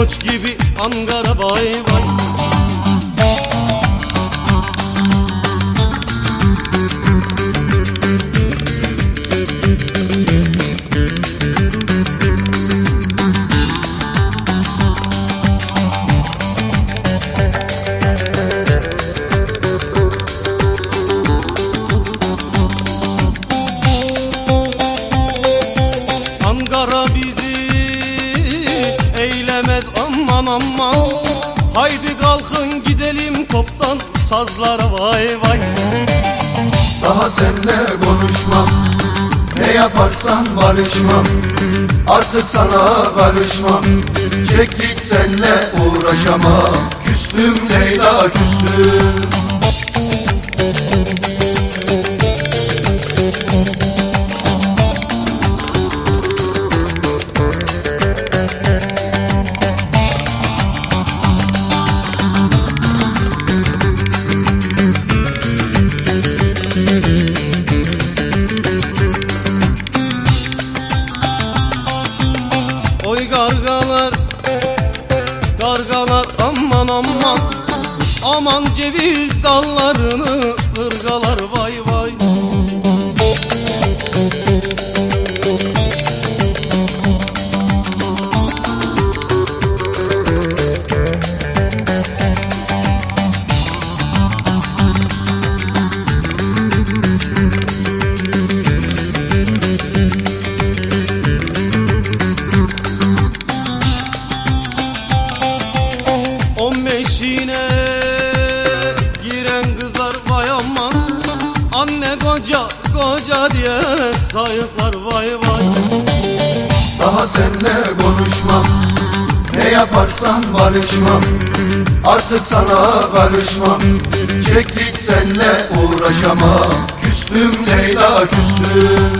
Koç gibi Ankara bay bay aman aman Haydi kalkın gidelim toptan sazlara vay vay. Daha senle konuşmam Ne yaparsan barışmam Artık sana karışmam. Çek git senle uğraşamam Küstüm Leyla küstüm Gargalar aman aman. Aman ceviz dallarını koca koca diye sayıklar vay vay. Daha senle konuşmam. Ne yaparsan barışmam. Artık sana karışmam. Çek git senle uğraşamam. Küstüm Leyla küstüm